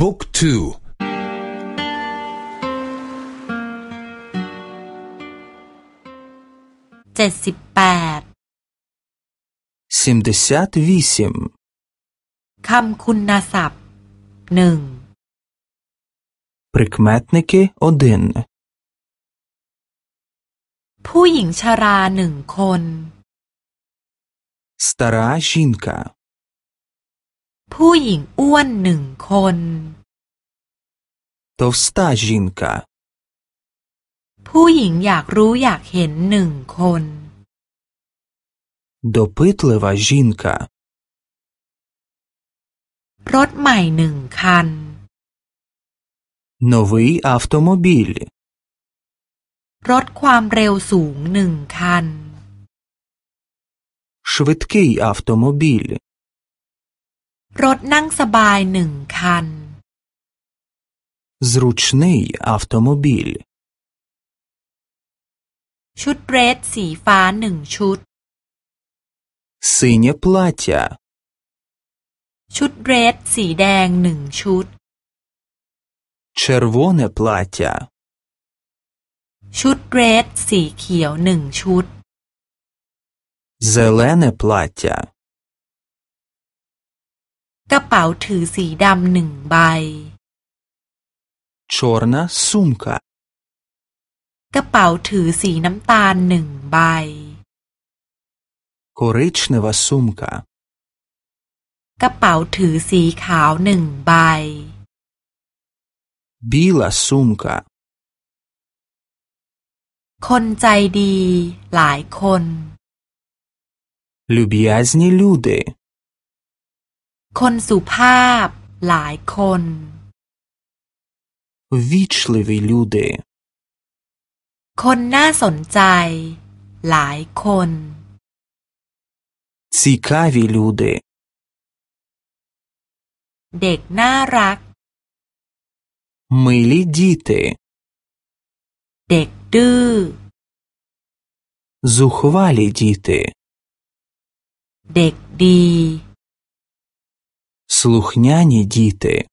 บุ๊กทู เจ็ดสิบแปด сімдесят вісім คำคุณศัพท์หนึ่ง прикметники один ผู้หญิงชราหนึ่งคน стара жінка ผู้หญิงอ้วนหนึ่งคน товста жінка ผู้หญิงอยากรู้อยากเห็นหนึ่งคน допитлива жінка รถใหม่หนึ่งคัน новий автомобіль รถความเร็วสูงหนึ่งคัน швидкий автомобіль รถนั่งสบายหนึ่งคัน зручний автомобіль ชุดเดรสสีฟ้าหนึ่งชุด синє плаття ชุดเดรสสีแดงหนึ่งชุด червоне плаття ชุดเดรสสีเขียวหนึ่งชุด зелене плаття กระเป๋าถือสีดำหนึ่งใบ чорна сумка กระเป๋าถือสีน้ำตาลหนึ่งใบ коричнева сумка กระเป๋าถือสีขาวหนึ่งใบ біла сумка คนใจดีหลายคน люб'язні люди คนสุภาพหลายคน ввічливі люди คนน่าสนใจ หลายคน цікаві люди เด็กน่ารัก милі діти เด็กดื้อ зухвалі діти เด็กดี слухняні діти